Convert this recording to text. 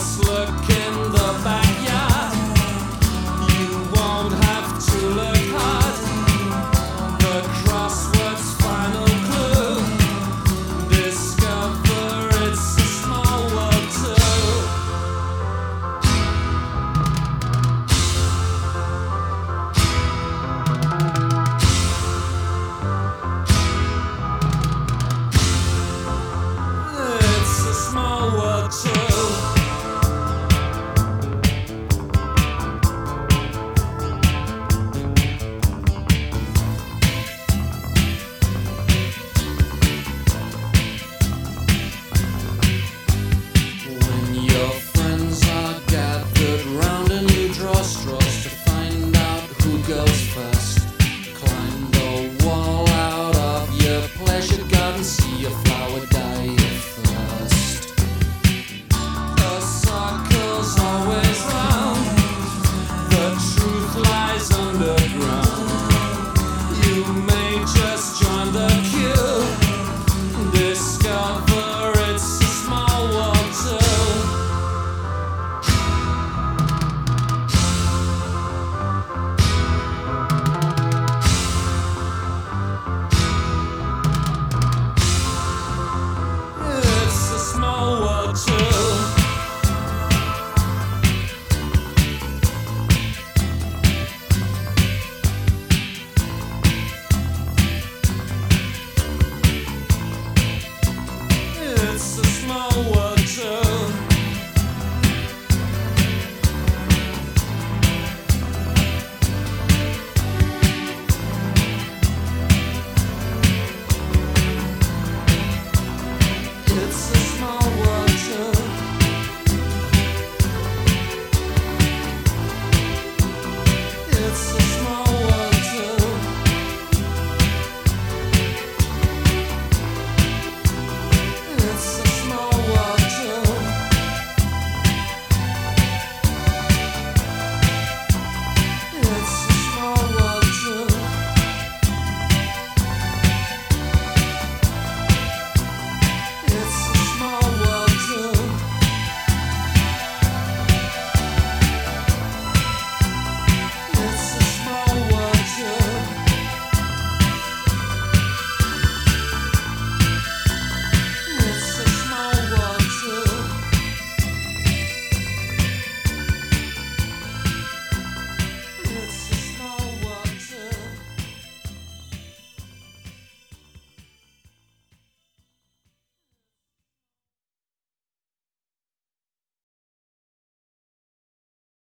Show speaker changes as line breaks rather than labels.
just look in the back. See a flower